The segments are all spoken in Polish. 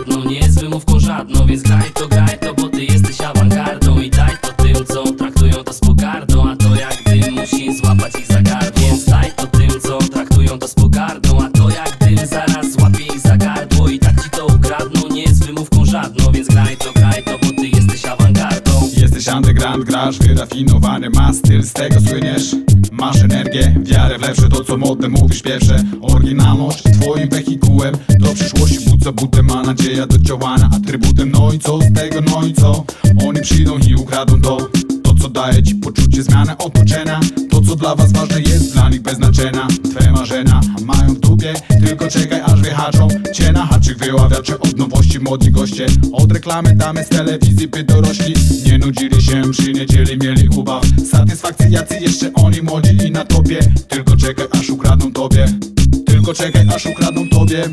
żadną Nie z wymówką żadną, więc graj to, graj to Bo ty jesteś awangardą. I daj to tym, co traktują to z pogardą. A to jak dym musi złapać ich za gardło Więc daj to tym, co traktują to z pogardą. A to jak dym zaraz złapie ich za gardło I tak ci to ukradną, nie z wymówką żadną. Więc graj to, graj to, bo ty jesteś awangardą. Jesteś underground, grasz wyrafinowany, masz styl, z tego słyniesz Masz energię, wiarę w lepsze, to co modne mówisz pierwsze. Oryginalność twoim wehikułem do przyszłości za butem Ma nadzieja do działania. Atrybutem No i co z tego, no i co? Oni przyjdą i ukradną to. To co daje ci poczucie zmiany otoczenia. To co dla was ważne jest dla nich bez znaczenia Twoje marzenia mają w dupie Tylko czekaj aż wyhaczą Cię na haczyk. Wyławiacze od nowości Młodzi goście. Od reklamy damy z telewizji by dorośli Nie nudzili się. Przy niedzieli mieli ubaw Satysfakcji jacy jeszcze oni młodzi i na topie. Tylko czekaj aż ukradną tobie. Tylko czekaj aż ukradną tobie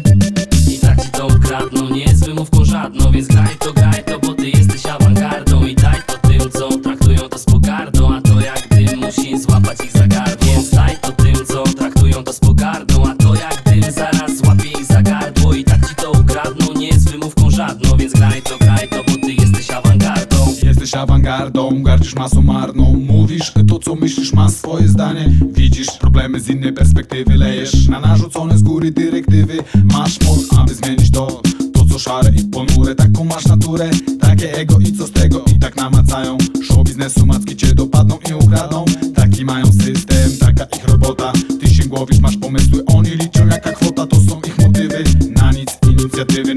To ukradną, nie jest wymówką żadną Więc graj to, graj to, bo ty jesteś awangardą Awangardą, gardzisz masą marną. Mówisz to co myślisz, masz swoje zdanie. Widzisz problemy z innej perspektywy Lejesz. Na narzucone z góry dyrektywy Masz moc, aby zmienić to. To co szare i ponure, taką masz naturę. Takie ego i co z tego? I tak namacają. Show biznesu macki cię dopadną i ukradną Taki mają system, taka ich robota. Ty się głowisz, masz pomysły, oni liczą jaka kwota. To są ich motywy, na nic inicjatywy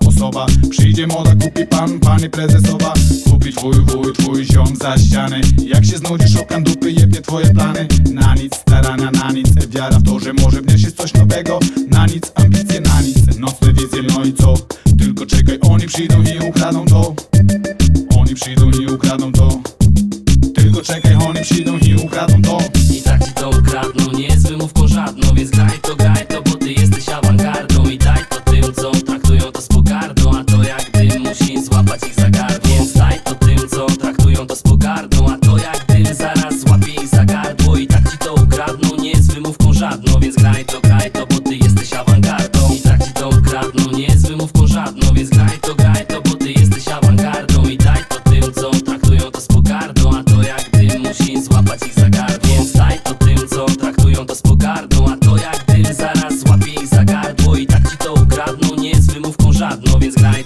Osoba, przyjdzie moda, kupi pan, pani prezesowa. Kupić wuj, wuj, twój ziom za ściany. Jak się znudzisz, okan dupy jebnie twoje plany. Na nic starania, na nic wiara w to, że może wniesiesz coś nowego. Na nic ambicje, na nic nocne wizje, no i co? Tylko czekaj, oni przyjdą i ukradną to. Oni przyjdą i ukradną to. Tylko czekaj, oni przyjdą i ukradną to. I tak ci to ukradną, nie jest wymówką żadną. Więc graj desgranha.